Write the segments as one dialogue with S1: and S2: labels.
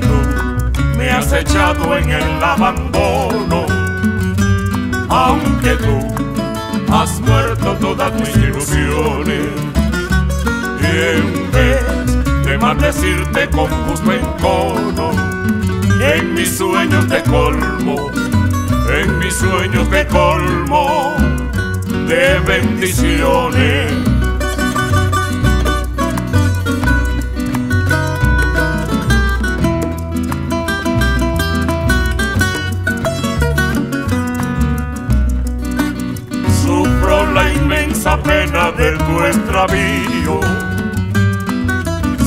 S1: tú me has echado en el abandono, aunque tú has muerto todas mis ilusiones. Y en vez de maldecirte con justo encono, en mis sueños te colmo, en mis sueños te colmo de bendiciones.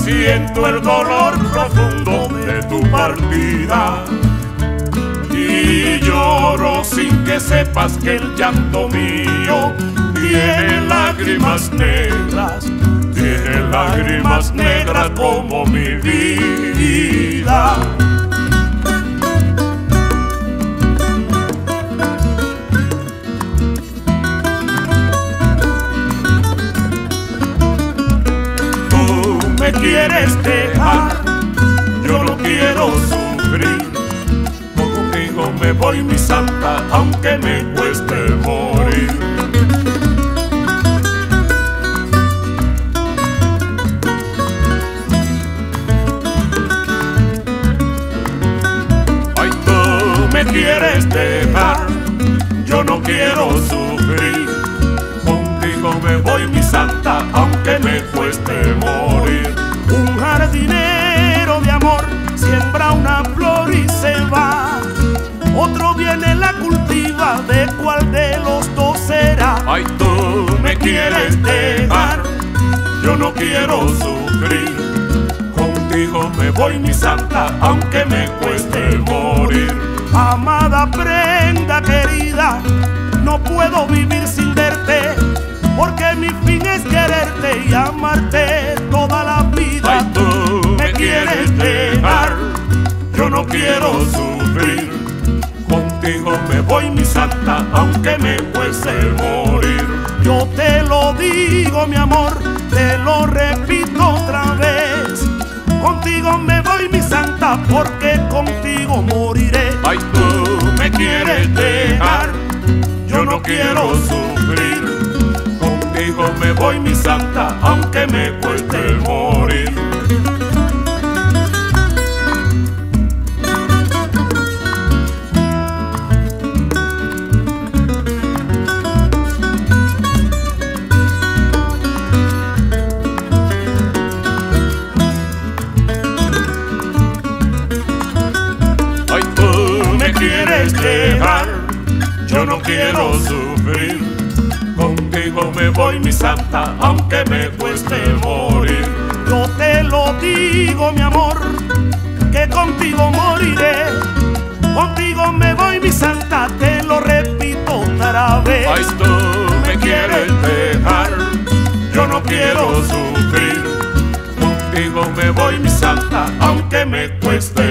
S1: Siento el dolor profundo de tu partida y lloro sin que sepas que el llanto mío tiene lágrimas negras, tiene lágrimas negras como mi vida. Quieres dejar, yo no quiero sufrir contigo me voy mi santa, aunque me cueste morir. Ay, tú me quieres dejar, yo no quiero sufrir. Contigo me voy mi santa, aunque me cueste morir.
S2: Cuál de los dos será.
S1: Ay, tú me quieres dejar, yo no quiero sufrir. Contigo me voy mi santa, aunque me cueste morir.
S2: Amada prenda querida, no puedo vivir sin verte, porque mi fin es quererte y amarte toda la vida.
S1: Ay, tú me quieres dejar, yo no quiero sufrir. Voy mi santa, aunque me cueste morir.
S2: Yo te lo digo, mi amor, te lo repito otra vez. Contigo me voy, mi santa, porque contigo moriré.
S1: Ay, tú me quieres dejar, yo no quiero sufrir. Contigo me voy, mi santa, aunque me cueste morir. Dejar, yo no quiero sufrir. Contigo me voy, mi santa, aunque me cueste morir.
S2: Yo te lo digo, mi amor, que contigo moriré. Contigo me voy, mi santa, te lo repito otra vez.
S1: Ay, tú me quieres dejar, yo no quiero sufrir. Contigo me voy, mi santa, aunque me cueste